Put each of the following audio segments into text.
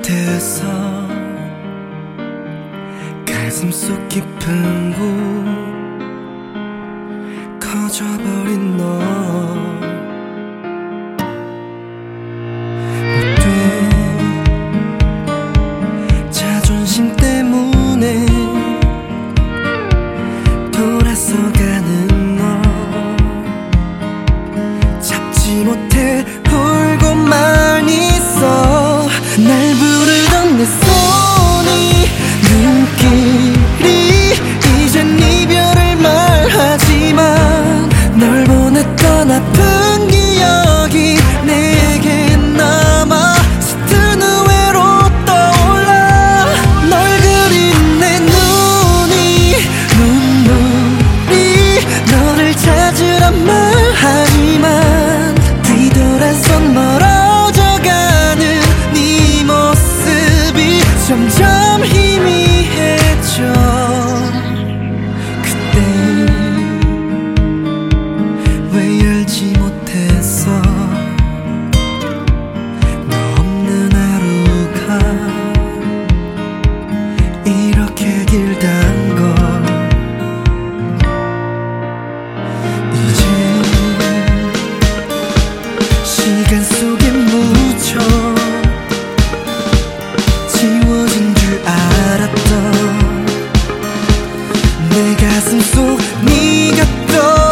곁에서 가슴 속 깊은 곳 커져버린 너. 모두 자존심 때문에 돌아서가는 너. 잡지 못해 울고만 있어. 날 가슴 속 네가 떠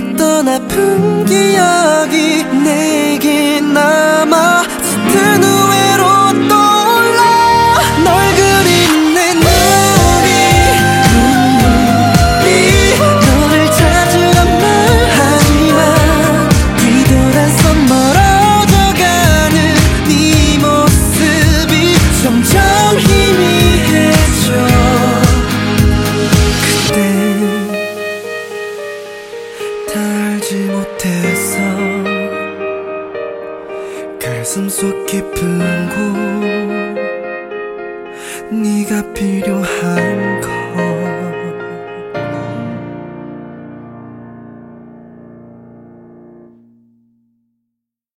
그랬던 아픈 기억이 내게 남아 스 가슴 속 깊은 곳 네가 필요한 것